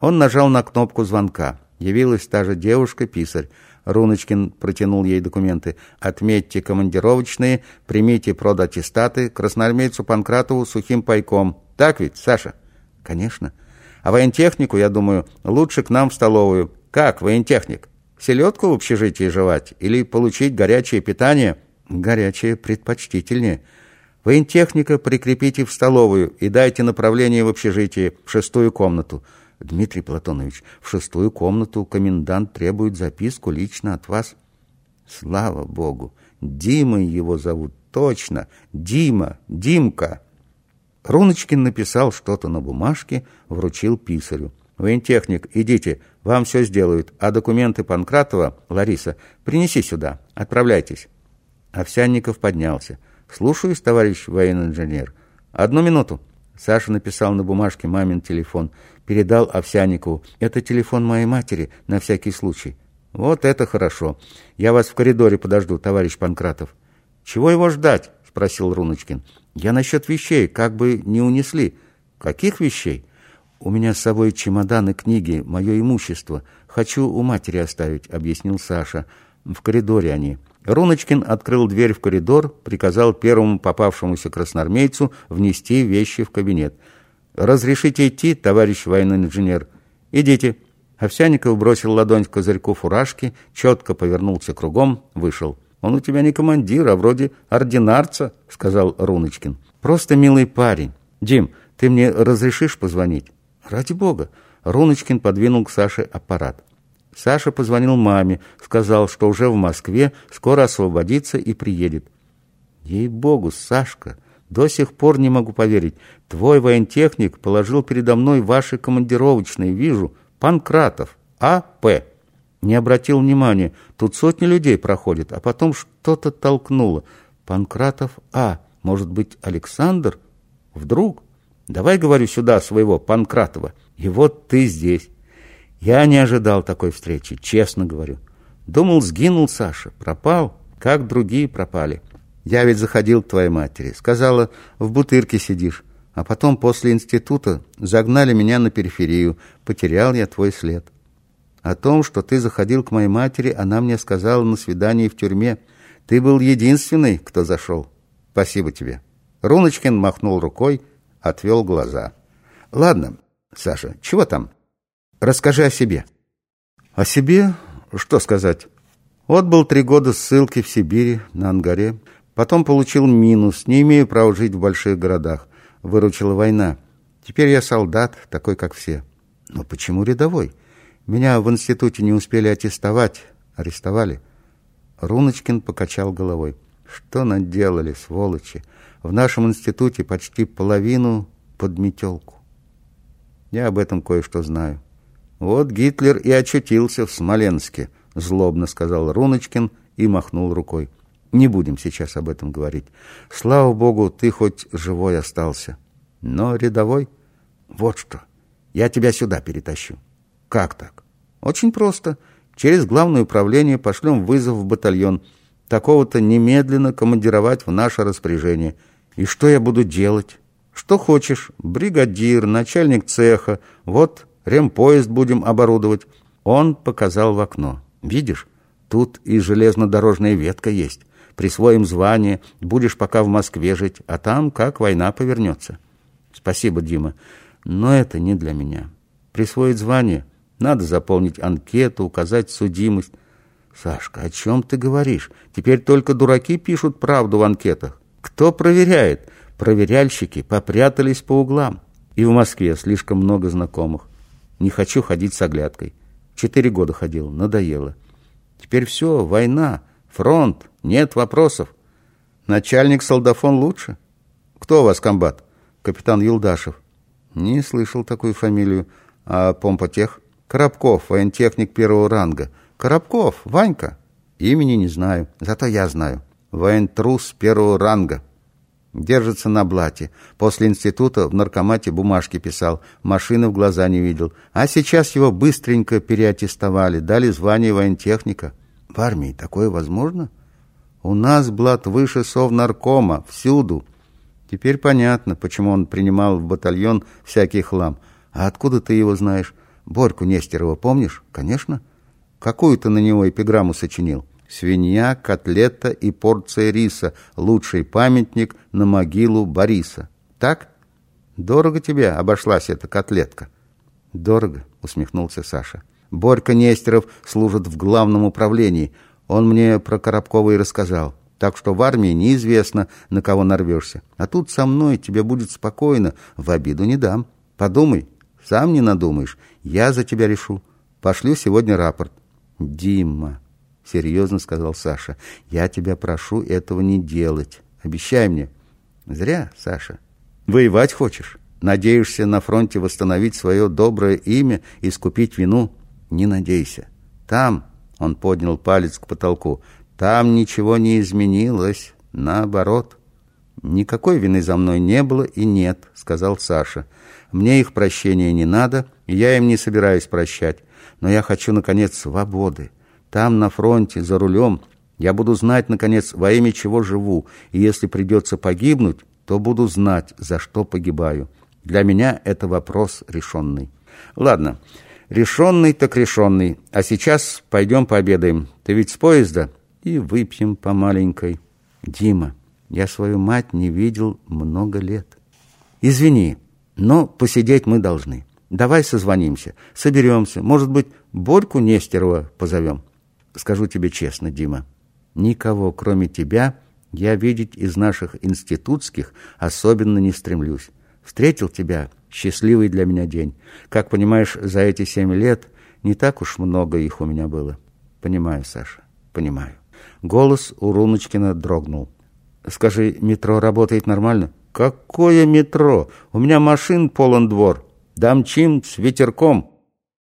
Он нажал на кнопку звонка. Явилась та же девушка-писарь. Руночкин протянул ей документы. «Отметьте командировочные, примите продаттестаты, красноармейцу Панкратову сухим пайком. Так ведь, Саша?» «Конечно. А воентехнику, я думаю, лучше к нам в столовую. Как, воентехник? Селедку в общежитии жевать или получить горячее питание?» «Горячее предпочтительнее». Воентехника прикрепите в столовую и дайте направление в общежитие, в шестую комнату. Дмитрий Платонович, в шестую комнату комендант требует записку лично от вас. Слава Богу! Дима его зовут, точно! Дима! Димка! Руночкин написал что-то на бумажке, вручил писарю. «Воентехник, идите, вам все сделают, а документы Панкратова, Лариса, принеси сюда, отправляйтесь». Овсянников поднялся. «Слушаюсь, товарищ военный инженер. Одну минуту». Саша написал на бумажке мамин телефон, передал Овсяникову. «Это телефон моей матери, на всякий случай». «Вот это хорошо. Я вас в коридоре подожду, товарищ Панкратов». «Чего его ждать?» — спросил Руночкин. «Я насчет вещей, как бы не унесли». «Каких вещей?» «У меня с собой чемоданы, книги, мое имущество. Хочу у матери оставить», — объяснил Саша. «В коридоре они». Руночкин открыл дверь в коридор, приказал первому попавшемуся красноармейцу внести вещи в кабинет. «Разрешите идти, товарищ военный инженер?» «Идите». Овсяников бросил ладонь к козырьку фуражки, четко повернулся кругом, вышел. «Он у тебя не командир, а вроде ординарца», — сказал Руночкин. «Просто милый парень. Дим, ты мне разрешишь позвонить?» «Ради бога». Руночкин подвинул к Саше аппарат. Саша позвонил маме, сказал, что уже в Москве, скоро освободится и приедет. Ей-богу, Сашка, до сих пор не могу поверить. Твой воентехник положил передо мной ваши командировочные, вижу, Панкратов, А.П. Не обратил внимания, тут сотни людей проходят, а потом что-то толкнуло. Панкратов А. Может быть, Александр? Вдруг? Давай, говорю, сюда своего Панкратова. И вот ты здесь. Я не ожидал такой встречи, честно говорю. Думал, сгинул Саша, пропал, как другие пропали. Я ведь заходил к твоей матери, сказала, в бутырке сидишь. А потом после института загнали меня на периферию, потерял я твой след. О том, что ты заходил к моей матери, она мне сказала на свидании в тюрьме. Ты был единственный, кто зашел. Спасибо тебе. Руночкин махнул рукой, отвел глаза. Ладно, Саша, чего там? Расскажи о себе». «О себе? Что сказать? Вот был три года ссылки в Сибири, на Ангаре. Потом получил минус, не имею права жить в больших городах. Выручила война. Теперь я солдат, такой, как все. Но почему рядовой? Меня в институте не успели аттестовать, арестовали». Руночкин покачал головой. «Что наделали, сволочи? В нашем институте почти половину под метелку. Я об этом кое-что знаю». «Вот Гитлер и очутился в Смоленске», — злобно сказал Руночкин и махнул рукой. «Не будем сейчас об этом говорить. Слава богу, ты хоть живой остался. Но рядовой? Вот что. Я тебя сюда перетащу». «Как так?» «Очень просто. Через главное управление пошлем вызов в батальон. Такого-то немедленно командировать в наше распоряжение. И что я буду делать?» «Что хочешь. Бригадир, начальник цеха. Вот Ремпоезд будем оборудовать. Он показал в окно. Видишь, тут и железнодорожная ветка есть. Присвоим звание, будешь пока в Москве жить, а там как война повернется. Спасибо, Дима, но это не для меня. Присвоить звание, надо заполнить анкету, указать судимость. Сашка, о чем ты говоришь? Теперь только дураки пишут правду в анкетах. Кто проверяет? Проверяльщики попрятались по углам. И в Москве слишком много знакомых. Не хочу ходить с оглядкой. Четыре года ходил, надоело. Теперь все, война, фронт, нет вопросов. Начальник солдафон лучше. Кто у вас комбат? Капитан Юлдашев. Не слышал такую фамилию. А помпотех? Коробков, воентехник первого ранга. Коробков, Ванька. Имени не знаю, зато я знаю. Воентрус первого ранга. Держится на блате. После института в наркомате бумажки писал, машины в глаза не видел. А сейчас его быстренько переаттестовали, дали звание воентехника. В армии такое возможно? У нас блат выше совнаркома, всюду. Теперь понятно, почему он принимал в батальон всякий хлам. А откуда ты его знаешь? Борьку Нестерова помнишь? Конечно. Какую ты на него эпиграмму сочинил? Свинья, котлета и порция риса. Лучший памятник на могилу Бориса. Так? Дорого тебе обошлась эта котлетка? Дорого, усмехнулся Саша. Борька Нестеров служит в главном управлении. Он мне про Коробкова и рассказал. Так что в армии неизвестно, на кого нарвешься. А тут со мной тебе будет спокойно, в обиду не дам. Подумай, сам не надумаешь. Я за тебя решу. Пошлю сегодня рапорт. Дима, серьезно сказал Саша, я тебя прошу этого не делать. Обещай мне. Зря, Саша. Воевать хочешь? Надеешься на фронте восстановить свое доброе имя и искупить вину? Не надейся. Там, он поднял палец к потолку, там ничего не изменилось, наоборот. Никакой вины за мной не было и нет, сказал Саша. Мне их прощения не надо, и я им не собираюсь прощать. Но я хочу, наконец, свободы. Там, на фронте, за рулем, я буду знать, наконец, во имя чего живу, и если придется погибнуть, то буду знать, за что погибаю. Для меня это вопрос решенный. Ладно, решенный так решенный. А сейчас пойдем пообедаем. Ты ведь с поезда? И выпьем по маленькой. Дима, я свою мать не видел много лет. Извини, но посидеть мы должны. Давай созвонимся, соберемся. Может быть, Борьку Нестерова позовем? Скажу тебе честно, Дима, никого, кроме тебя, я видеть из наших институтских особенно не стремлюсь. Встретил тебя, счастливый для меня день. Как понимаешь, за эти семь лет не так уж много их у меня было. Понимаю, Саша, понимаю. Голос у Руночкина дрогнул. Скажи, метро работает нормально? Какое метро? У меня машин полон двор. Дамчим с ветерком.